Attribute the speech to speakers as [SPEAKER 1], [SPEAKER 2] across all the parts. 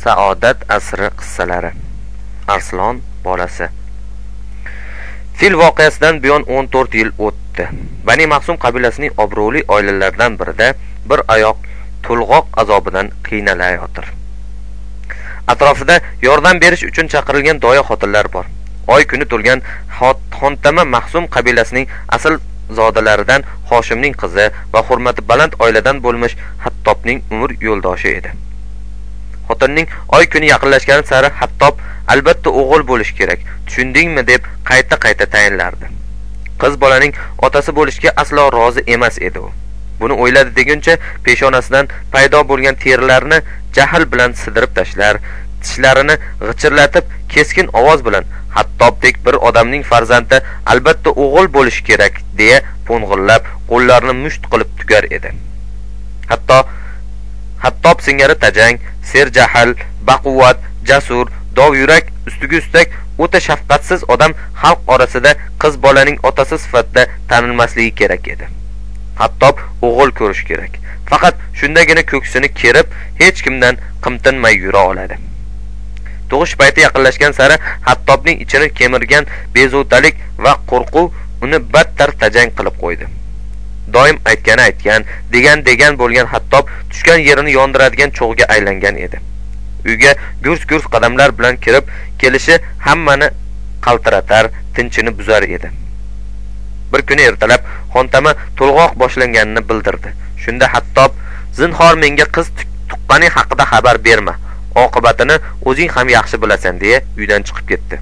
[SPEAKER 1] Saodat asri qissalari. Arslon bolasi. Fil voqeasidan buyon 14 yil o'tdi. Bani Mahsum qabilasining obro'li oilalaridan birida bir oyoq to'lg'oq azobidan qiynalayotir. Atrofida yordam berish uchun chaqirilgan doya xotinlar bor. Oy kuni to'lgan Xontama Mahsum qabilasining asl zodalaridan Hoshimning qizi va hurmati baland oiladan bo'lmish Hattobning umr yo'ldoshi edi. Xotinning oy kuni yaqinlashgani sari hattob albatta o'g'il bo'lishi kerak tushundingmi? deb qayta qayta tayinlardi. Qiz bolaning otasi bo'lishga aslo rozi emas edi u. Buni o'yladi deguncha peshonasidan paydo bo'lgan terilarni jahl bilan sidirib tashlar tishlarini g'ichirlatib keskin ovoz bilan hattobdek bir odamning farzandi albatta o'g'il bo'lishi kerak deya po'ng'illab qo'llarini musht qilib tugar edi. Hatto hattob singari tajang serjahl baquvvat jasur dovyurak ustiga ustak o'ta shafqatsiz odam xalq orasida qiz bolaning otasi sifatida tanilmasligi kerak edi. Hattob o'g'il ko'rish kerak. Faqat shundagina ko'ksini kerib hech kimdan qimtinmay yura oladi. Tug'ish payti yaqinlashgan sari hattobning ichini kemirgan bezovtalik va qo'rquv uni battar tajang qilib qo'ydi. Doim aytgani aytgan degan degan bo'lgan hattob tushgan yerini yondiradigan cho'g'ga aylangan edi. Uyga gurs gurs qadamlar bilan kirib kelishi hammani qaltiratar tinchini buzar edi. Bir kuni ertalab xontama to'lg'oq boshlanganini bildirdi. Shunda hattob zinhor menga qiz tuqqaning haqida xabar berma. Oqibatini o'zing ham yaxshi bilasan deya uydan chiqib ketdi.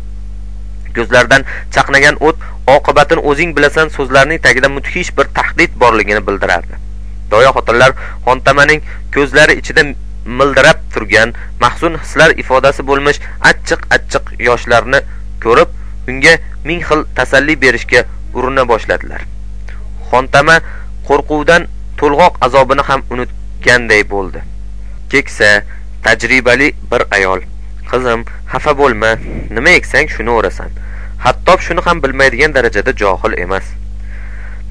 [SPEAKER 1] Ko'zlaridan chaqnagan o't oqibatini o'zing bilasan so'zlarining tagida mudhish bir tahdid borligini bildirardi. Doya xotinlar xontamaning ko'zlari ichida mildirab turgan mahzun hislar ifodasi bo'lmish achchiq achchiq yoshlarni ko'rib unga ming xil tasalli berishga urina boshladilar. Xontama qo'rquvdan to'lg'oq azobini ham unutganday bo'ldi. Keksa tajribali bir ayol qizim xafa bo'lma nima eksang shuni o'rasan. Hattob shuni ham bilmaydigan darajada johil emas.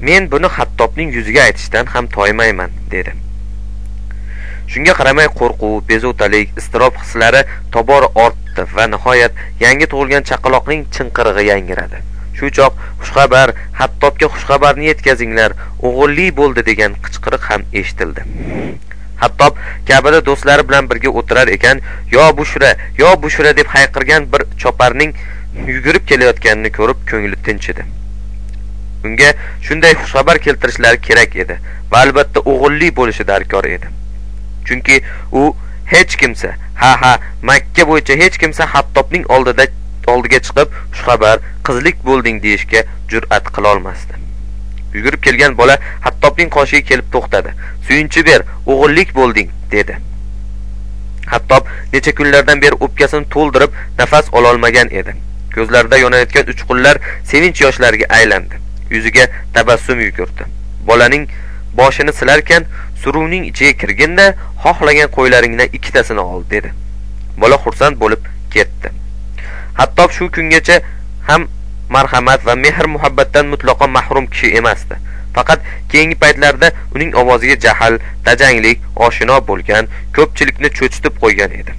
[SPEAKER 1] Men buni hattobning yuziga aytishdan ham toymayman dedi. Shunga qaramay qo'rquv bezovtalik iztirob hislari tobora ortdi va nihoyat yangi tug'ilgan chaqaloqning chinqirig'i yangradi shu choq xushxabar hattobga xushxabarni yetkazinglar o'g'illi bo'ldi degan qichqiriq ham eshitildi. Hattob kabada do'stlari bilan birga o'tirar ekan yo bushra yo bushra deb hayqirgan bir choparning yugurib kelayotganini ko'rib ko'ngli tinch edi. Unga shunday xushxabar keltirishlari kerak edi va albatta o'g'illi bo'lishi darkor edi. Chunki u hech kimsa ha ha makka bo'yicha hech kimsa hattobning oldida oldiga chiqib xushxabar qizlik bo'lding deyishga jur'at qilolmasdi yugurib kelgan bola hattobning qoshiga kelib to'xtadi. Suyunchi ber o'g'illik bo'lding dedi. Hattob necha kunlardan beri o'pkasini to'ldirib nafas ololmagan edi. Ko'zlarida yonayotgan uchqunlar sevinch yoshlariga aylandi. Yuziga tabassum yugurdi bolaning boshini silarkan suruvning ichiga kirginda xohlagan qo'ylaringdan ikkitasini ol dedi. Bola xursand bo'lib ketdi. Hatto shu kungacha ham marhamat va mehr muhabbatdan mutlaqo mahrum kishi emasdi. Faqat keyingi paytlarda uning ovoziga jahl tajanglik oshino bo'lgan ko'pchilikni cho'chitib qo'ygan edi.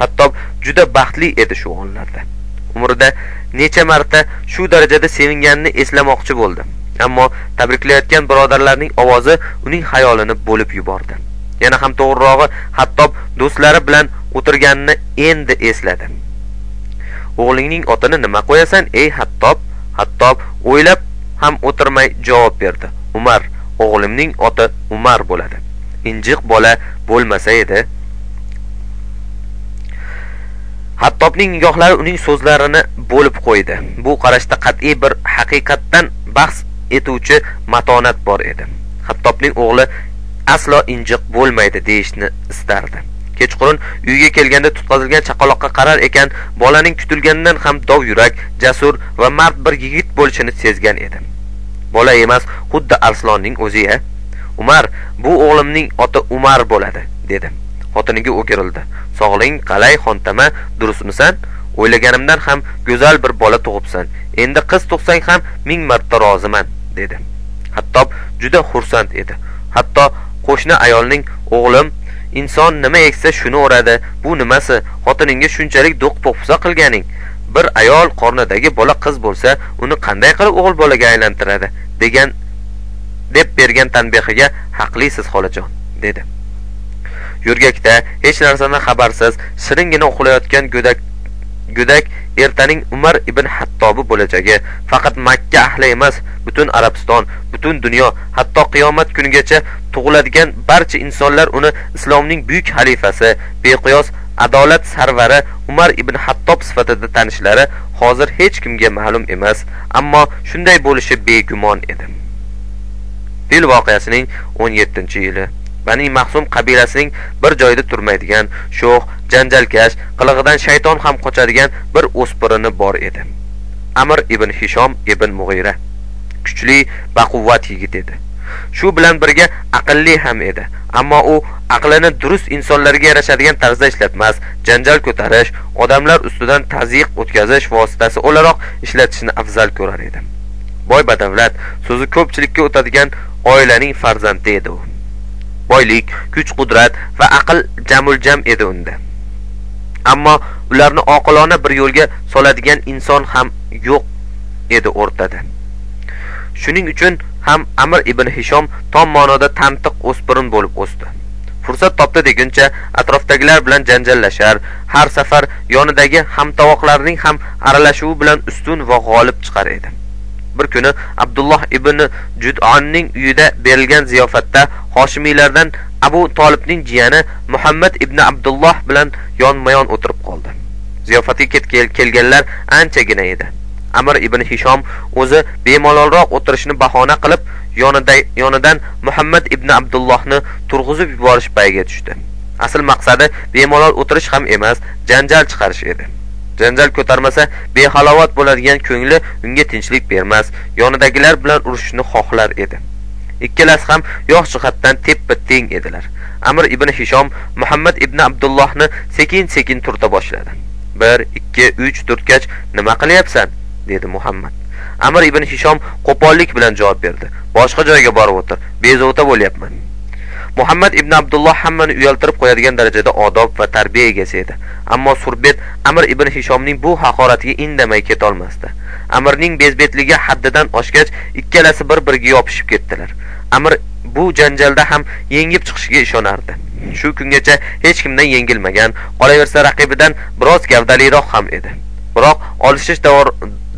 [SPEAKER 1] Hatto juda baxtli edi shu onlarda. Umrida necha marta shu darajada sevinganini eslamoqchi bo'ldi. Ammo tabriklayotgan birodarlarning ovozi uning xayolini bo'lib yubordi. Yana ham to'g'rirog'i hattob do'stlari bilan o'tirganini endi esladi. O'g'lingning otini nima qo'yasan ey hattob hattob o'ylab ham o'tirmay javob berdi. Umar o'g'limning oti umar bo'ladi. Injiq bola bo'lmasa edi hattobning nigohlari uning so'zlarini bo'lib qo'ydi. Bu qarashda qat'iy bir haqiqatdan bahs etuvchi matonat bor edi. Hattobning o'g'li aslo injiq bo'lmaydi deyishni istardi. Kechqurun uyga kelganda tutqazilgan chaqaloqqa qarar ekan bolaning kutilganidan ham dov yurak jasur va mard bir yigit bo'lishini sezgan edi. Bola emas xuddi arslonning o'zi ya umar bu o'g'limning oti umar bo'ladi dedi. Xotiniga o'girildi. Sog'ling qalay xontama durustmisan? O'ylaganimdan ham go'zal bir bola tug'ibsan. Endi qiz tug'sang ham ming marta roziman dedi. Hatto juda xursand edi. Hatto qo'shni ayolning o'g'lim inson nima eksa shuni o'radi bu nimasi? Xotiningga shunchalik do'q po'pisa qilganing. Bir ayol qornidagi bola qiz bo'lsa uni qanday qilib o'g'il bolaga aylantiradi degan deb bergan tanbehiga haqlisiz xolajon dedi. Yo'rgakda hech narsadan xabarsiz shiringina uxlayotgan go'dak go'dak ertaning umar ibn hattobi bo'lajagi. Faqat makka ahli emas butun arabiston butun dunyo hatto qiyomat kunigacha tug'iladigan barcha insonlar uni islomning buyuk xalifasi beqiyos adolat sarvari umar ibn hattob sifatida tanishlari hozir hech kimga ma'lum emas ammo shunday bo'lishi begumon edi. Fil voqeasining 17 yili. Bani mahsum qabilasining bir joyda turmaydigan sho'x janjalkash qilig'idan shayton ham qochadigan bir o'spirini bor edi. Amir ibn hishom ibn mug'ira kuchli baquvvat yigit edi. Shu bilan birga aqlli ham edi ammo u aqlini durust insonlarga yarashadigan tarzda ishlatmas janjal ko'tarish odamlar ustidan tazyiq o'tkazish vositasi o'laroq ishlatishni afzal ko'rar edi. Boy badavlat so'zi ko'pchilikka o'tadigan oilaning farzandi edi u. boylik kuch qudrat va aql jamuljam edi unda. Ammo ularni oqilona bir yo'lga soladigan inson ham yo'q edi o'rtada. Shuning uchun ham amir ibn hishom tom ma'noda tantiq o'spirin bo'lib o'sdi. Fursat topdi deguncha atrofdagilar bilan janjallashar har safar yonidagi hamtovoqlarning ham aralashuvi bilan ustun va g'olib chiqar edi. Bir kuni abdulloh ibn judonning uyida berilgan ziyofatda hoshimiylardan abu tolibning jiyani muhammad ibn abdulloh bilan yonma yon o'tirib qoldi. Ziyofatga kelganlar anchagina edi. Amir ibn hishom o'zi bemalolroq o'tirishni bahona qilib yonidan muhammad ibn abdullohni turg'izib yuborish payiga tushdi. Asl maqsadi bemalol o'tirish ham emas janjal chiqarish edi. Janjal ko'tarmasa behalovat bo'ladigan ko'ngli unga tinchlik bermas yonidagilar bilan urushishni xohlar edi. Ikkalasi ham yosh jihatdan teppa teng edilar. Amir ibn hishom muhammad ibn abdullohni sekin sekin turta boshladi. Bir ikki uch to'rtgach nima qilyapsan? dedi muhammad. Amir ibn hishom qo'pollik bilan javob berdi. Boshqa joyga borib o'tir bezovta bo'lyapman. Muhammad ibn abdulloh hammani uyaltirib qo'yadigan darajada odob va tarbiya egasi edi. Ammo surbet amir ibn hishomning bu haqoratiga indamay ketolmasdi. Amirning bezbetligi haddidan oshgach ikkalasi bir biriga yopishib ketdilar. Amir bu janjalda ham yengib chiqishiga ishonardi. Shu kungacha hech kimdan yengilmagan qolaversa raqibidan biroz gavdaliroq ham edi. Biroq olishish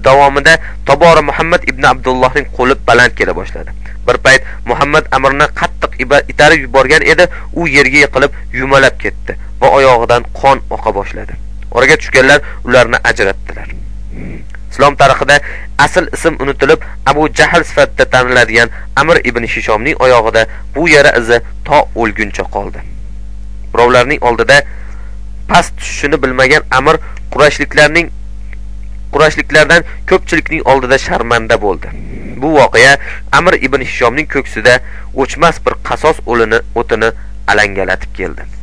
[SPEAKER 1] davomida tobora muhammad ibn abdullohning qo'li baland kela boshladi. Bir payt muhammad amirni qattiq itarib yuborgan edi u yerga yiqilib yumalab ketdi va oyog'idan qon oqa boshladi. Oraga tushganlar ularni ajratdilar. Islom tarixida asl ism unutilib abu jahl sifatida taniladigan amir ibn shishomning oyog'ida bu yara izi to o'lguncha qoldi. Birovlarning oldida past tushishini bilmagan amir qurashliklarning qurashliklardan ko'pchilikning oldida sharmanda bo'ldi. Bu voqea amir ibn hishomning ko'ksida o'chmas bir qasos o'lini o'tini alangalatib keldi.